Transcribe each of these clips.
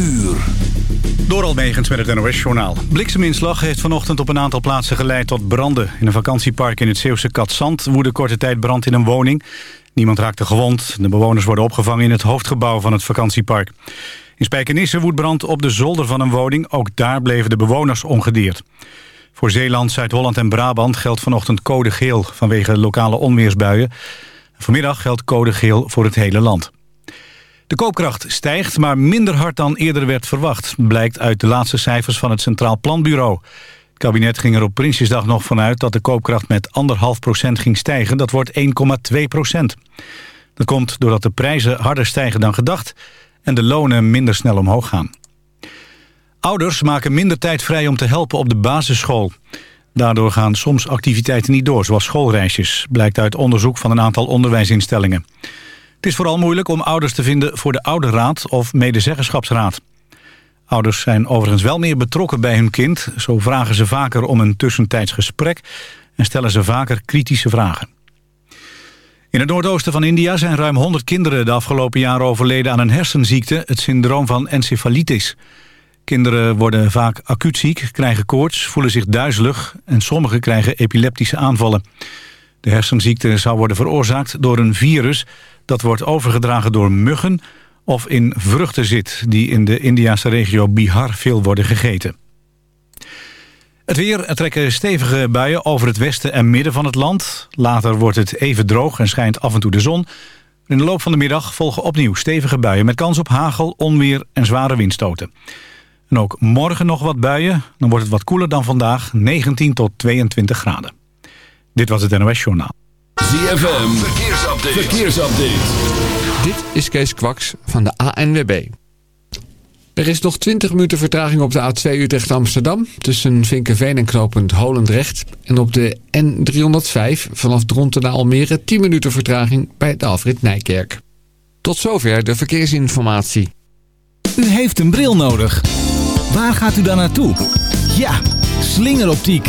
uur. Door Almegens met het NOS-journaal. Blikseminslag heeft vanochtend op een aantal plaatsen geleid tot branden. In een vakantiepark in het Zeeuwse Katzand woedde korte tijd brand in een woning. Niemand raakte gewond. De bewoners worden opgevangen in het hoofdgebouw van het vakantiepark. In Spijkenisse woedt brand op de zolder van een woning. Ook daar bleven de bewoners ongedeerd. Voor Zeeland, Zuid-Holland en Brabant geldt vanochtend code geel... vanwege lokale onweersbuien. Vanmiddag geldt code geel voor het hele land. De koopkracht stijgt, maar minder hard dan eerder werd verwacht... blijkt uit de laatste cijfers van het Centraal Planbureau. Het kabinet ging er op Prinsjesdag nog vanuit... dat de koopkracht met 1,5 procent ging stijgen. Dat wordt 1,2 procent. Dat komt doordat de prijzen harder stijgen dan gedacht... en de lonen minder snel omhoog gaan. Ouders maken minder tijd vrij om te helpen op de basisschool. Daardoor gaan soms activiteiten niet door, zoals schoolreisjes... blijkt uit onderzoek van een aantal onderwijsinstellingen. Het is vooral moeilijk om ouders te vinden voor de ouderraad of medezeggenschapsraad. Ouders zijn overigens wel meer betrokken bij hun kind. Zo vragen ze vaker om een tussentijds gesprek en stellen ze vaker kritische vragen. In het noordoosten van India zijn ruim 100 kinderen de afgelopen jaren overleden aan een hersenziekte, het syndroom van encefalitis. Kinderen worden vaak acuut ziek, krijgen koorts, voelen zich duizelig en sommigen krijgen epileptische aanvallen. De hersenziekte zou worden veroorzaakt door een virus dat wordt overgedragen door muggen of in vruchten zit... die in de Indiase regio Bihar veel worden gegeten. Het weer er trekken stevige buien over het westen en midden van het land. Later wordt het even droog en schijnt af en toe de zon. In de loop van de middag volgen opnieuw stevige buien... met kans op hagel, onweer en zware windstoten. En ook morgen nog wat buien. Dan wordt het wat koeler dan vandaag, 19 tot 22 graden. Dit was het NOS Journaal. ZFM, verkeersupdate. verkeersupdate. Dit is Kees Kwaks van de ANWB. Er is nog 20 minuten vertraging op de A2 Utrecht-Amsterdam... tussen Vinkenveen en knooppunt Holendrecht. En op de N305 vanaf Dronten naar Almere... 10 minuten vertraging bij de afrit Nijkerk. Tot zover de verkeersinformatie. U heeft een bril nodig. Waar gaat u dan naartoe? Ja, slingeroptiek.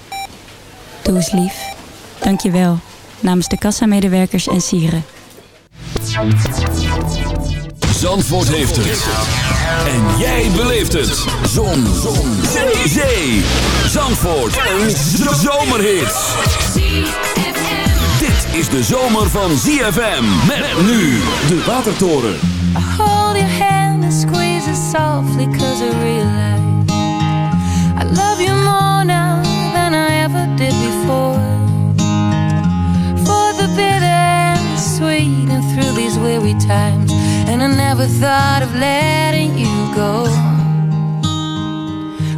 Doe eens lief. Dank je wel. Namens de kassamedewerkers en sieren. Zandvoort heeft het. En jij beleeft het. Zon. Zon. Zee. Zee. Zandvoort. Een zomerhit. Dit is de zomer van ZFM. Met nu de Watertoren. Hold your hand and squeeze it softly cause I realize I love you more now than I ever did before pour for the bitter and the sweet and through these weary times. And I never thought of letting you go.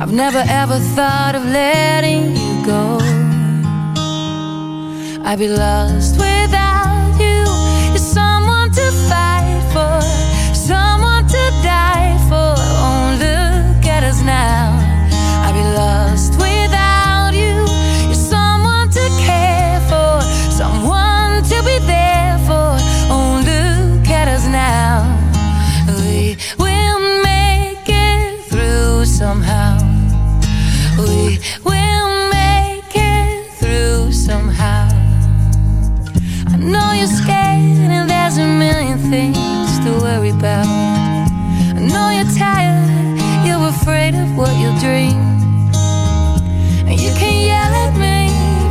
I've never ever thought of letting you go. I'd be lost without dreams. You can yell at me,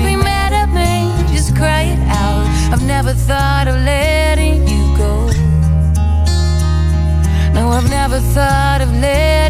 be mad at me, just cry it out. I've never thought of letting you go. No, I've never thought of letting.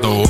rato.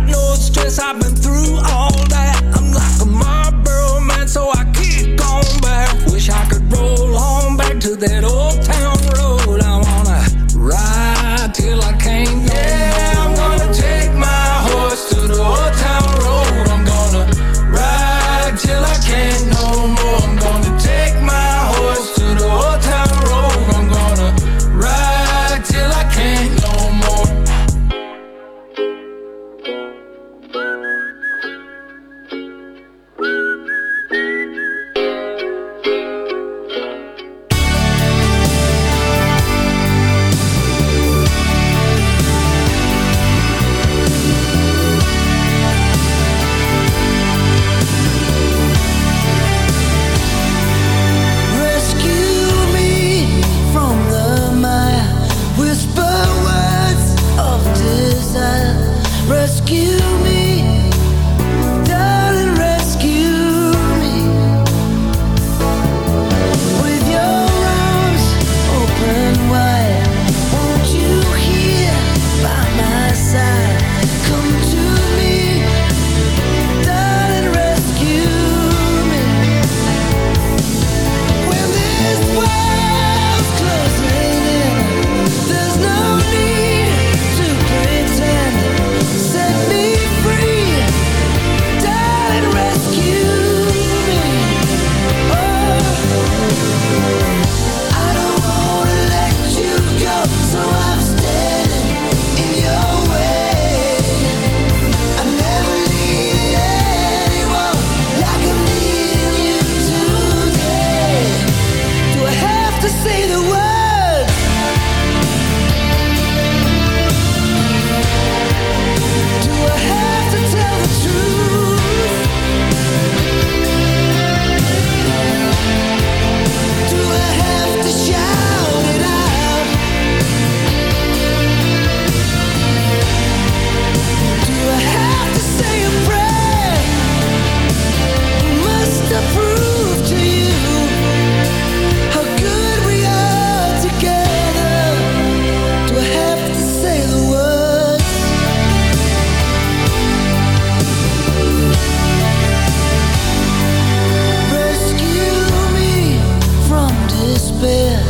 despair.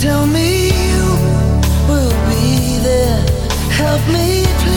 Tell me you will be there. Help me.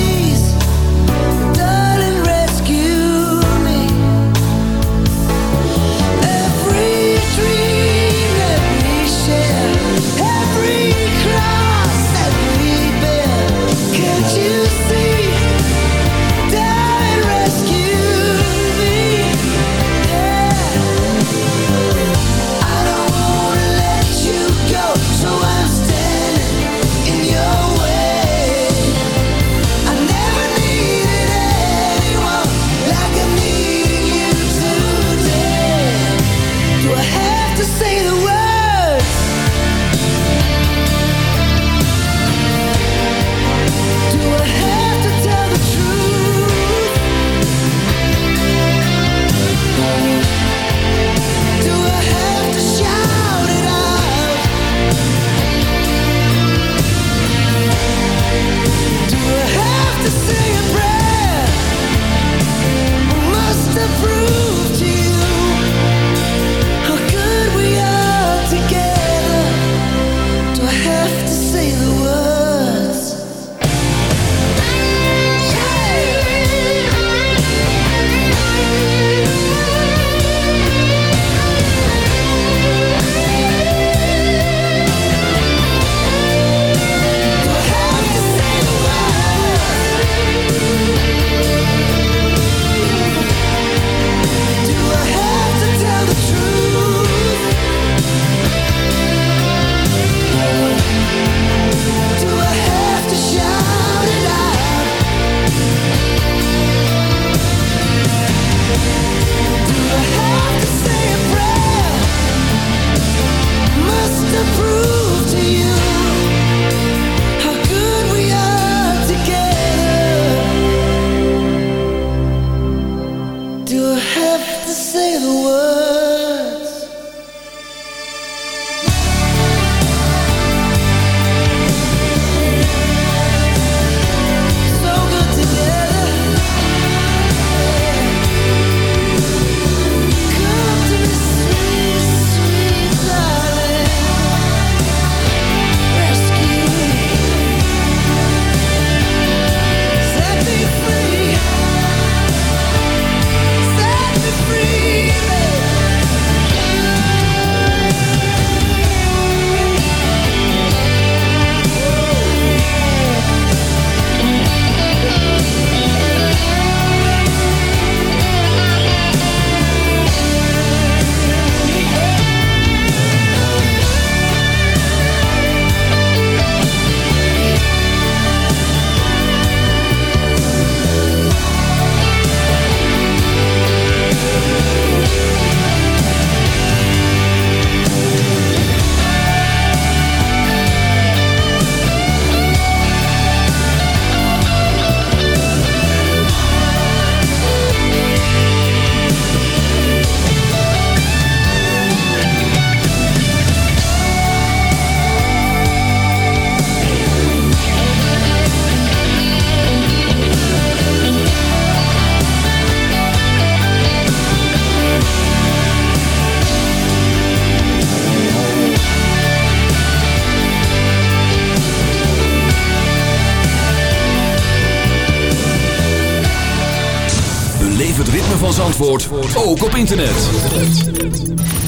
van Zandvoort ook op internet.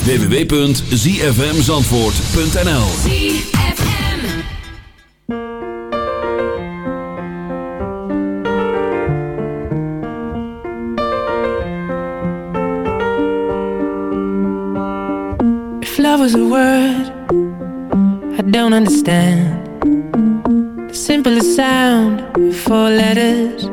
www.zfmzandvoort.nl If love was a word I don't understand. The simplest sound Four letters.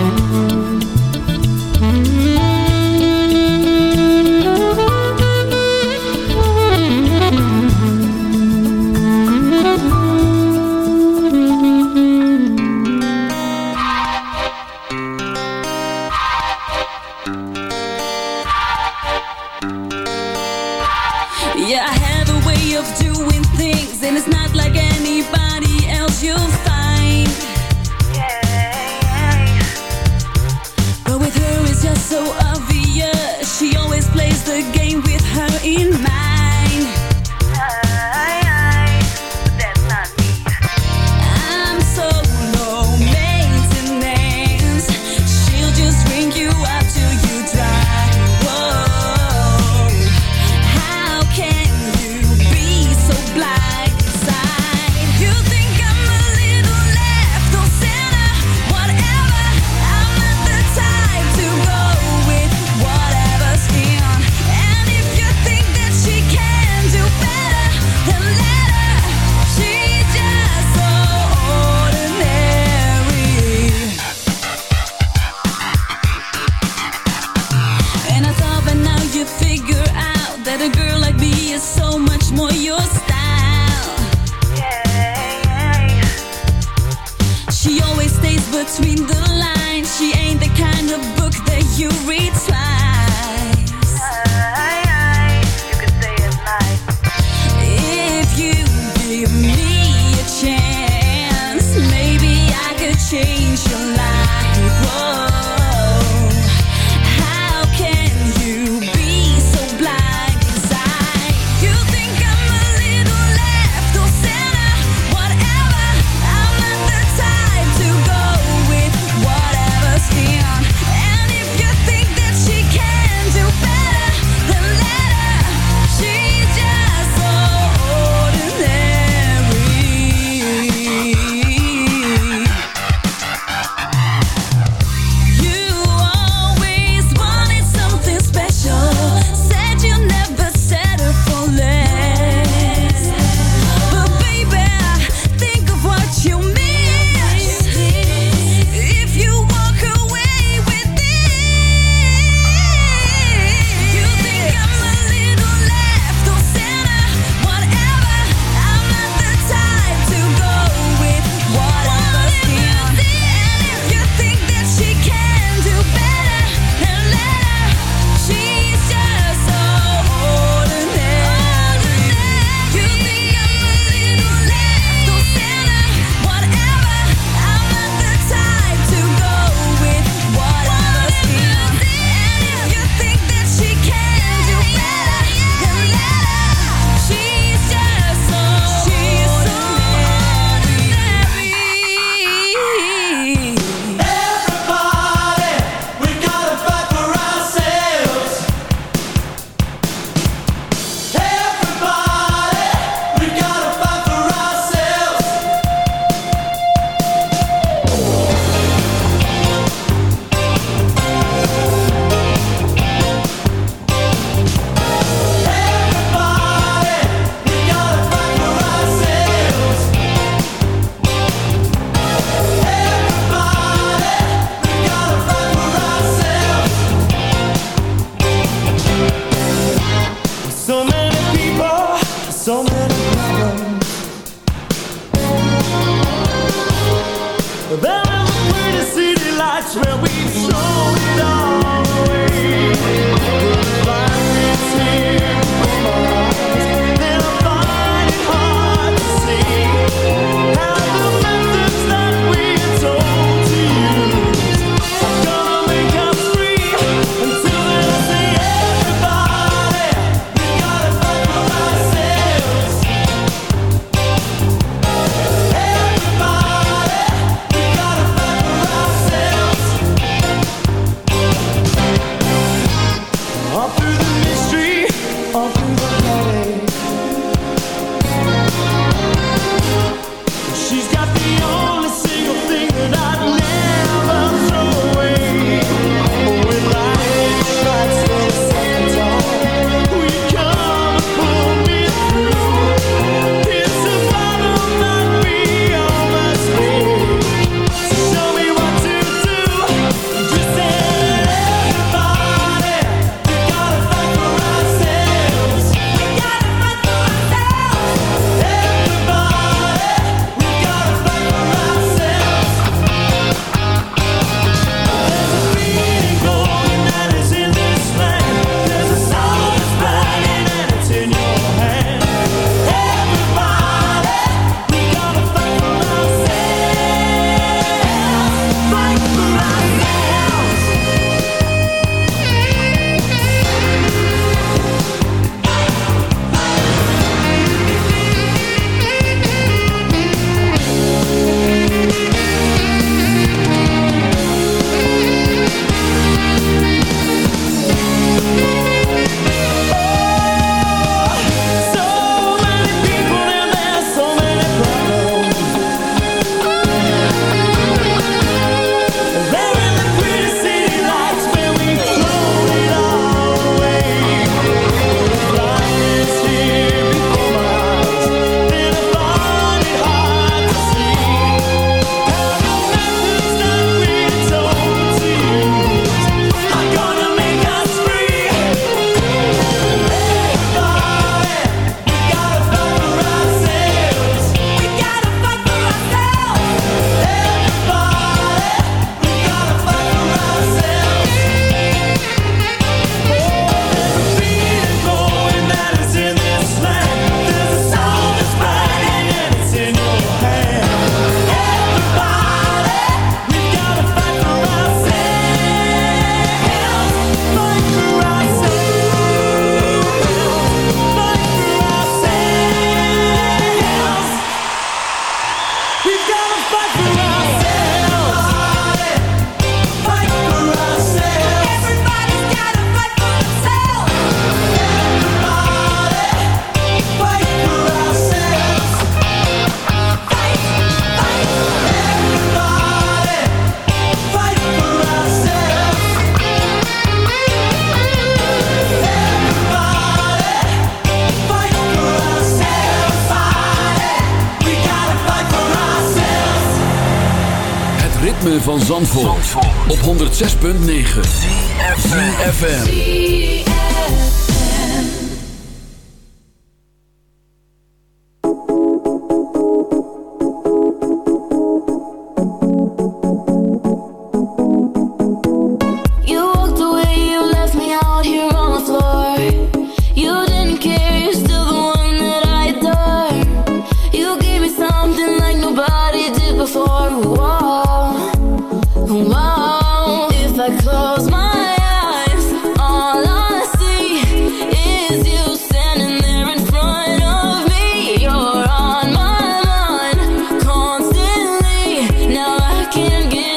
106.9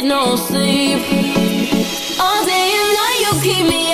no sleep. All day and night you keep me